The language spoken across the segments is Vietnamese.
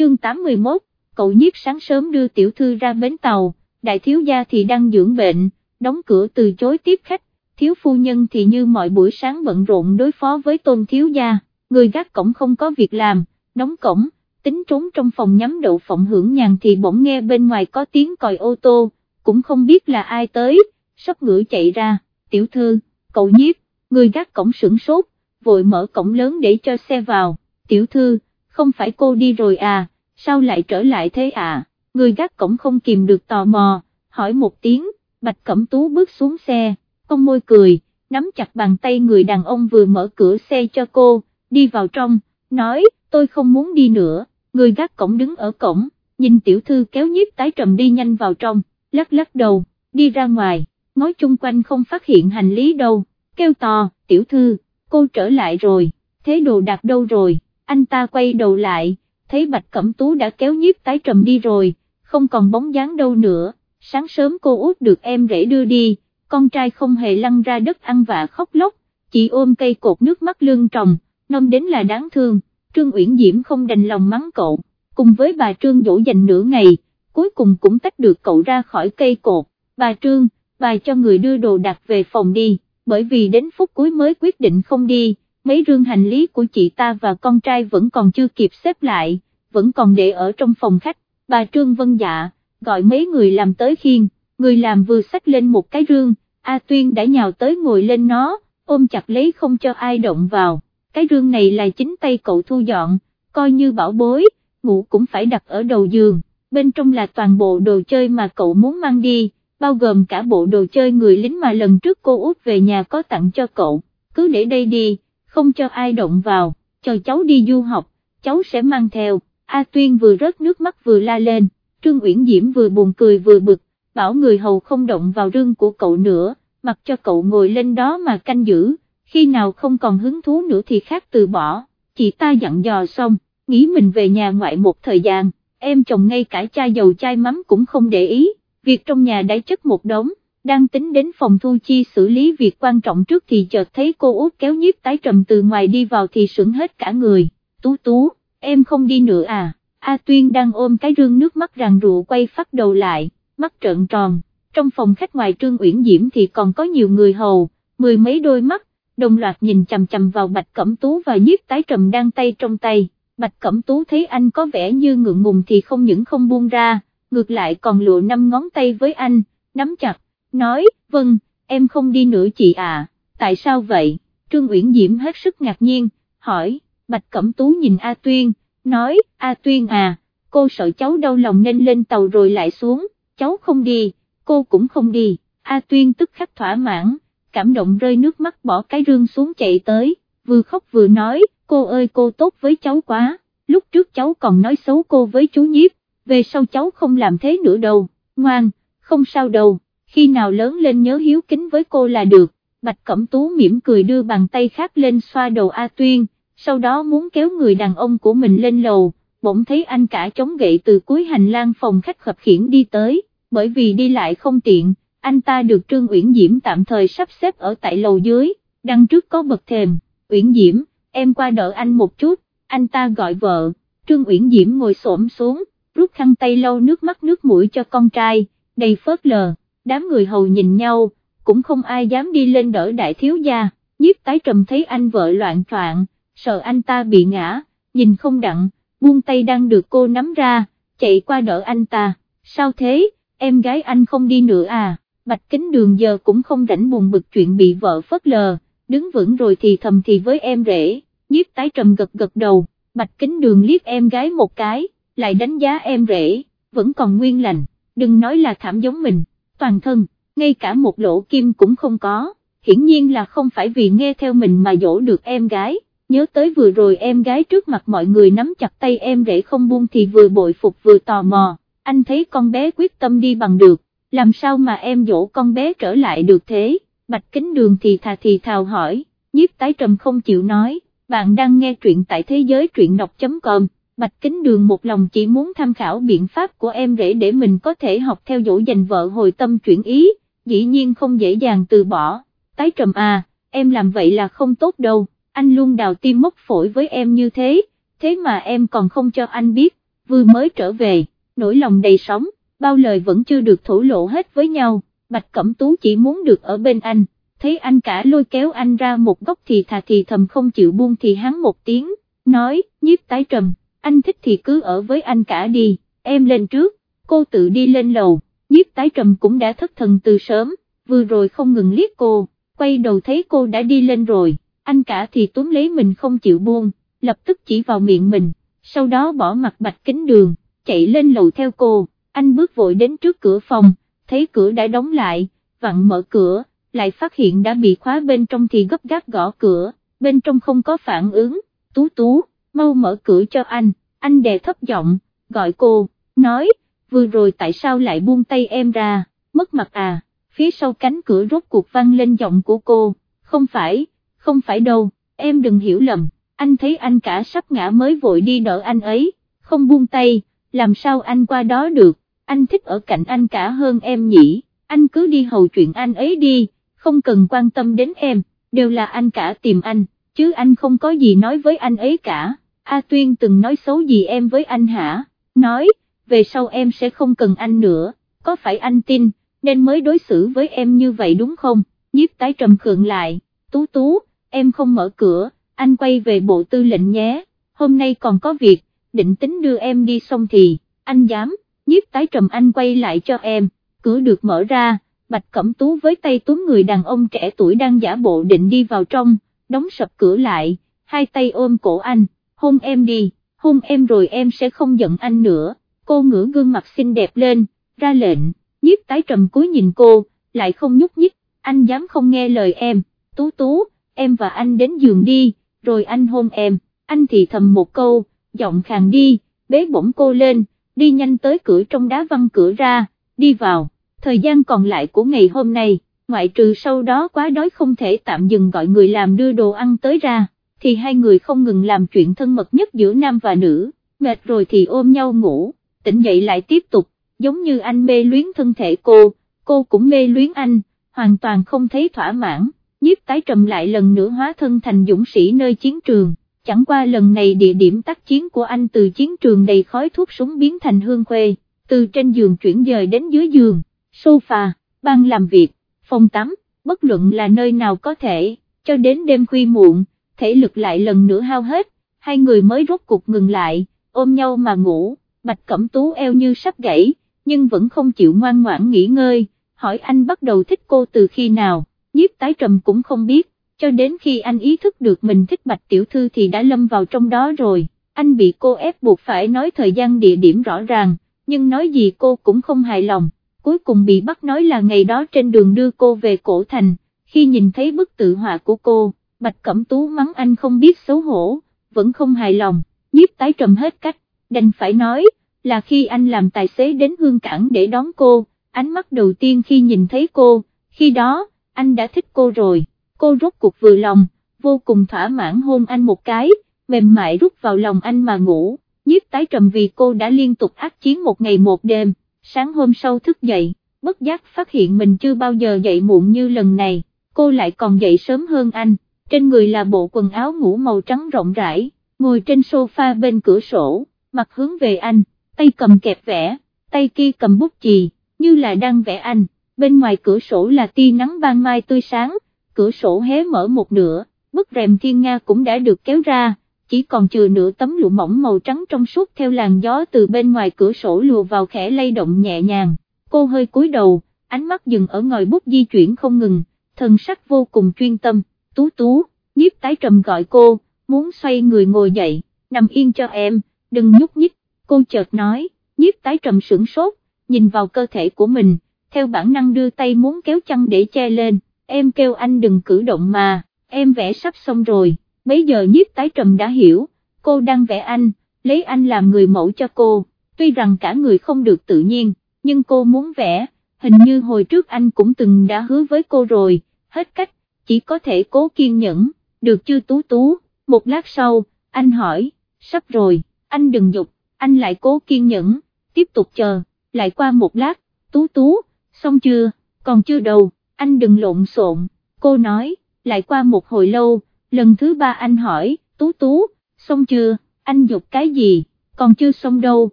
chương 81, cậu nhiếp sáng sớm đưa tiểu thư ra bến tàu, đại thiếu gia thì đang dưỡng bệnh, đóng cửa từ chối tiếp khách, thiếu phu nhân thì như mọi buổi sáng bận rộn đối phó với tôn thiếu gia, người gác cổng không có việc làm, đóng cổng, tính trốn trong phòng nhắm đậu phộng hưởng nhàn thì bỗng nghe bên ngoài có tiếng còi ô tô, cũng không biết là ai tới, sắp ngửa chạy ra, tiểu thư, cậu nhiếp, người gác cổng sửng sốt, vội mở cổng lớn để cho xe vào, tiểu thư, không phải cô đi rồi à, sao lại trở lại thế à, người gác cổng không kìm được tò mò, hỏi một tiếng, Bạch Cẩm Tú bước xuống xe, con môi cười, nắm chặt bàn tay người đàn ông vừa mở cửa xe cho cô, đi vào trong, nói, tôi không muốn đi nữa, người gác cổng đứng ở cổng, nhìn tiểu thư kéo nhiếp tái trầm đi nhanh vào trong, lắc lắc đầu, đi ra ngoài, ngói chung quanh không phát hiện hành lý đâu, kêu to, tiểu thư, cô trở lại rồi, thế đồ đạc đâu rồi, anh ta quay đầu lại, thấy Bạch Cẩm Tú đã kéo nhiếp tái trầm đi rồi, không còn bóng dáng đâu nữa, sáng sớm cô út được em rể đưa đi, con trai không hề lăn ra đất ăn vạ khóc lóc, chỉ ôm cây cột nước mắt lưng tròng, nông đến là đáng thương, Trương Uyển Diễm không đành lòng mắng cậu, cùng với bà Trương dỗ dành nửa ngày, cuối cùng cũng tách được cậu ra khỏi cây cột, bà Trương, bà cho người đưa đồ đặt về phòng đi, bởi vì đến phút cuối mới quyết định không đi, mấy rương hành lý của chị ta và con trai vẫn còn chưa kịp xếp lại, vẫn còn để ở trong phòng khách, bà Trương vân dạ, gọi mấy người làm tới khiên, người làm vừa xách lên một cái rương, A Tuyên đã nhào tới ngồi lên nó, ôm chặt lấy không cho ai động vào, cái rương này là chính tay cậu thu dọn, coi như bảo bối, ngủ cũng phải đặt ở đầu giường, bên trong là toàn bộ đồ chơi mà cậu muốn mang đi, bao gồm cả bộ đồ chơi người lính mà lần trước cô út về nhà có tặng cho cậu, cứ để đây đi, không cho ai động vào, chờ cháu đi du học, cháu sẽ mang theo, A Tuyên vừa rớt nước mắt vừa la lên, Trương Uyển Diễm vừa buồn cười vừa bực, bảo người hầu không động vào rương của cậu nữa, mặc cho cậu ngồi lên đó mà canh giữ, khi nào không còn hứng thú nữa thì khác từ bỏ, chị ta dặn dò xong, nghĩ mình về nhà ngoại một thời gian, em chồng ngay cả chai dầu chai mắm cũng không để ý, việc trong nhà đã chất một đống, đang tính đến phòng thu chi xử lý việc quan trọng trước thì chợt thấy cô út kéo nhiếp tái trầm từ ngoài đi vào thì sững hết cả người, tú tú, em không đi nữa à, A Tuyên đang ôm cái rương nước mắt ràng rụa quay phát đầu lại, mắt trợn tròn, trong phòng khách ngoài Trương Uyển Diễm thì còn có nhiều người hầu, mười mấy đôi mắt, đồng loạt nhìn chầm chầm vào Bạch Cẩm Tú và nhiếp tái trầm đang tay trong tay, Bạch Cẩm Tú thấy anh có vẻ như ngượng ngùng thì không những không buông ra, ngược lại còn lụa năm ngón tay với anh, nắm chặt, nói, vâng, em không đi nữa chị à, tại sao vậy, Trương Uyển Diễm hết sức ngạc nhiên, hỏi, Bạch Cẩm Tú nhìn A Tuyên, nói, A Tuyên à, cô sợ cháu đau lòng nên lên tàu rồi lại xuống, cháu không đi, cô cũng không đi, A Tuyên tức khắc thỏa mãn, cảm động rơi nước mắt bỏ cái rương xuống chạy tới, vừa khóc vừa nói, cô ơi cô tốt với cháu quá, lúc trước cháu còn nói xấu cô với chú nhiếp, về sau cháu không làm thế nữa đâu, ngoan, không sao đâu, khi nào lớn lên nhớ hiếu kính với cô là được, Bạch Cẩm Tú mỉm cười đưa bàn tay khác lên xoa đầu A Tuyên, sau đó muốn kéo người đàn ông của mình lên lầu, bỗng thấy anh cả chống gậy từ cuối hành lang phòng khách khập khiển đi tới, bởi vì đi lại không tiện, anh ta được Trương Uyển Diễm tạm thời sắp xếp ở tại lầu dưới, đằng trước có bậc thềm, Uyển Diễm, em qua đỡ anh một chút, anh ta gọi vợ, Trương Uyển Diễm ngồi xổm xuống, rút khăn tay lau nước mắt nước mũi cho con trai, đầy phớt lờ, đám người hầu nhìn nhau, cũng không ai dám đi lên đỡ đại thiếu gia, nhiếp tái trầm thấy anh vợ loạn troạn, sợ anh ta bị ngã, nhìn không đặng, buông tay đang được cô nắm ra, chạy qua đỡ anh ta, sao thế, em gái anh không đi nữa à, bạch kính đường giờ cũng không rảnh buồn bực chuyện bị vợ phớt lờ, đứng vững rồi thì thầm thì với em rể, nhiếp tái trầm gật gật đầu, bạch kính đường liếc em gái một cái, lại đánh giá em rể, vẫn còn nguyên lành, đừng nói là thảm giống mình, toàn thân, ngay cả một lỗ kim cũng không có, hiển nhiên là không phải vì nghe theo mình mà dỗ được em gái. Nhớ tới vừa rồi em gái trước mặt mọi người nắm chặt tay em rể không buông thì vừa bội phục vừa tò mò, anh thấy con bé quyết tâm đi bằng được, làm sao mà em dỗ con bé trở lại được thế, bạch kính đường thì thà thì thào hỏi, nhiếp tái trầm không chịu nói, bạn đang nghe truyện tại thế giới truyện đọc.com. Bạch Kính Đường một lòng chỉ muốn tham khảo biện pháp của em rể để mình có thể học theo dỗ dành vợ hồi tâm chuyển ý, dĩ nhiên không dễ dàng từ bỏ, tái trầm à, em làm vậy là không tốt đâu, anh luôn đào tim mốc phổi với em như thế, thế mà em còn không cho anh biết, vừa mới trở về, nỗi lòng đầy sóng, bao lời vẫn chưa được thổ lộ hết với nhau, Bạch Cẩm Tú chỉ muốn được ở bên anh, thấy anh cả lôi kéo anh ra một góc thì thà thì thầm không chịu buông thì hắn một tiếng, nói, nhiếp tái trầm, anh thích thì cứ ở với anh cả đi, em lên trước, cô tự đi lên lầu, nhiếp tái trầm cũng đã thất thần từ sớm, vừa rồi không ngừng liếc cô, quay đầu thấy cô đã đi lên rồi, anh cả thì túm lấy mình không chịu buông, lập tức chỉ vào miệng mình, sau đó bỏ mặt bạch kính đường, chạy lên lầu theo cô, anh bước vội đến trước cửa phòng, thấy cửa đã đóng lại, vặn mở cửa, lại phát hiện đã bị khóa bên trong thì gấp gáp gõ cửa, bên trong không có phản ứng, tú tú, mau mở cửa cho anh, anh đè thấp giọng, gọi cô, nói, vừa rồi tại sao lại buông tay em ra, mất mặt à, phía sau cánh cửa rốt cuộc vang lên giọng của cô, không phải, không phải đâu, em đừng hiểu lầm, anh thấy anh cả sắp ngã mới vội đi đỡ anh ấy, không buông tay, làm sao anh qua đó được, anh thích ở cạnh anh cả hơn em nhỉ, anh cứ đi hầu chuyện anh ấy đi, không cần quan tâm đến em, đều là anh cả tìm anh, chứ anh không có gì nói với anh ấy cả, A Tuyên từng nói xấu gì em với anh hả, nói, về sau em sẽ không cần anh nữa, có phải anh tin, nên mới đối xử với em như vậy đúng không, nhiếp tái trầm khượng lại, tú tú, em không mở cửa, anh quay về bộ tư lệnh nhé, hôm nay còn có việc, định tính đưa em đi xong thì, anh dám, nhiếp tái trầm anh quay lại cho em, cửa được mở ra, Bạch Cẩm Tú với tay túm người đàn ông trẻ tuổi đang giả bộ định đi vào trong, đóng sập cửa lại, hai tay ôm cổ anh, hôn em đi, hôn em rồi em sẽ không giận anh nữa, cô ngửa gương mặt xinh đẹp lên, ra lệnh, nhiếp tái trầm cúi nhìn cô, lại không nhúc nhích, anh dám không nghe lời em, tú tú, em và anh đến giường đi, rồi anh hôn em, anh thì thầm một câu, giọng khàn đi, bế bổng cô lên, đi nhanh tới cửa trong đá văng cửa ra, đi vào, thời gian còn lại của ngày hôm nay, ngoại trừ sau đó quá đói không thể tạm dừng gọi người làm đưa đồ ăn tới ra, thì hai người không ngừng làm chuyện thân mật nhất giữa nam và nữ, mệt rồi thì ôm nhau ngủ, tỉnh dậy lại tiếp tục, giống như anh mê luyến thân thể cô, cô cũng mê luyến anh, hoàn toàn không thấy thỏa mãn, nhiếp tái trầm lại lần nữa hóa thân thành dũng sĩ nơi chiến trường chẳng qua lần này địa điểm tác chiến của anh từ chiến trường đầy khói thuốc súng biến thành hương khuê, từ trên giường chuyển dời đến dưới giường, sofa, ban làm việc, phòng tắm, bất luận là nơi nào có thể, cho đến đêm khuya muộn, thể lực lại lần nữa hao hết, hai người mới rốt cục ngừng lại, ôm nhau mà ngủ, bạch cẩm tú eo như sắp gãy, nhưng vẫn không chịu ngoan ngoãn nghỉ ngơi, hỏi anh bắt đầu thích cô từ khi nào, nhiếp tái trầm cũng không biết, cho đến khi anh ý thức được mình thích bạch tiểu thư thì đã lâm vào trong đó rồi, anh bị cô ép buộc phải nói thời gian địa điểm rõ ràng, nhưng nói gì cô cũng không hài lòng, cuối cùng bị bắt nói là ngày đó trên đường đưa cô về cổ thành, khi nhìn thấy bức tự họa của cô, bạch cẩm tú mắng anh không biết xấu hổ, vẫn không hài lòng, nhiếp tái trầm hết cách, đành phải nói, là khi anh làm tài xế đến hương cảng để đón cô, ánh mắt đầu tiên khi nhìn thấy cô, khi đó, anh đã thích cô rồi cô rốt cuộc vừa lòng, vô cùng thỏa mãn hôn anh một cái, mềm mại rút vào lòng anh mà ngủ, nhiếp tái trầm vì cô đã liên tục ác chiến một ngày một đêm, sáng hôm sau thức dậy, bất giác phát hiện mình chưa bao giờ dậy muộn như lần này, cô lại còn dậy sớm hơn anh, trên người là bộ quần áo ngủ màu trắng rộng rãi, ngồi trên sofa bên cửa sổ, mặt hướng về anh, tay cầm kẹp vẽ, tay kia cầm bút chì, như là đang vẽ anh, bên ngoài cửa sổ là tia nắng ban mai tươi sáng, cửa sổ hé mở một nửa, bức rèm thiên nga cũng đã được kéo ra, chỉ còn chừa nửa tấm lụa mỏng màu trắng trong suốt theo làn gió từ bên ngoài cửa sổ lùa vào khẽ lay động nhẹ nhàng, cô hơi cúi đầu, ánh mắt dừng ở ngòi bút di chuyển không ngừng, thần sắc vô cùng chuyên tâm, tú tú, nhiếp tái trầm gọi cô, muốn xoay người ngồi dậy, nằm yên cho em, đừng nhúc nhích, cô chợt nói, nhiếp tái trầm sửng sốt, nhìn vào cơ thể của mình, theo bản năng đưa tay muốn kéo chăn để che lên. Em kêu anh đừng cử động mà, em vẽ sắp xong rồi, mấy giờ nhiếp tái trầm đã hiểu, cô đang vẽ anh, lấy anh làm người mẫu cho cô, tuy rằng cả người không được tự nhiên, nhưng cô muốn vẽ, hình như hồi trước anh cũng từng đã hứa với cô rồi, hết cách, chỉ có thể cố kiên nhẫn, được chưa tú tú, một lát sau, anh hỏi, sắp rồi, anh đừng dục, anh lại cố kiên nhẫn, tiếp tục chờ, lại qua một lát, tú tú, xong chưa, còn chưa đâu anh đừng lộn xộn, cô nói, lại qua một hồi lâu, lần thứ ba anh hỏi, tú tú, xong chưa, anh dục cái gì, còn chưa xong đâu,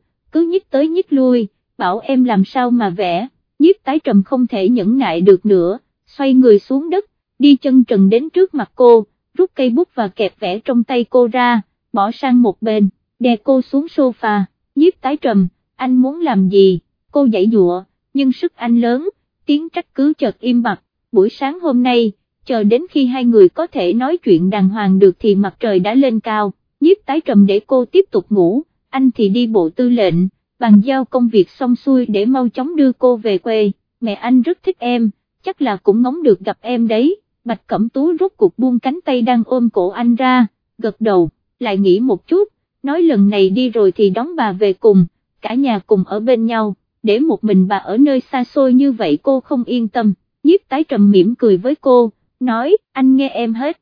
cứ nhích tới nhích lui, bảo em làm sao mà vẽ, nhiếp tái trầm không thể nhẫn nại được nữa, xoay người xuống đất, đi chân trần đến trước mặt cô, rút cây bút và kẹp vẽ trong tay cô ra, bỏ sang một bên, đè cô xuống sofa, nhiếp tái trầm, anh muốn làm gì, cô dãy dụa, nhưng sức anh lớn, tiếng trách cứ chợt im bặt, buổi sáng hôm nay, chờ đến khi hai người có thể nói chuyện đàng hoàng được thì mặt trời đã lên cao, nhiếp tái trầm để cô tiếp tục ngủ, anh thì đi bộ tư lệnh, bàn giao công việc xong xuôi để mau chóng đưa cô về quê, mẹ anh rất thích em, chắc là cũng ngóng được gặp em đấy, Bạch Cẩm Tú rút cuộc buông cánh tay đang ôm cổ anh ra, gật đầu, lại nghĩ một chút, nói lần này đi rồi thì đón bà về cùng, cả nhà cùng ở bên nhau, để một mình bà ở nơi xa xôi như vậy cô không yên tâm, nhiếp tái trầm mỉm cười với cô, nói, anh nghe em hết,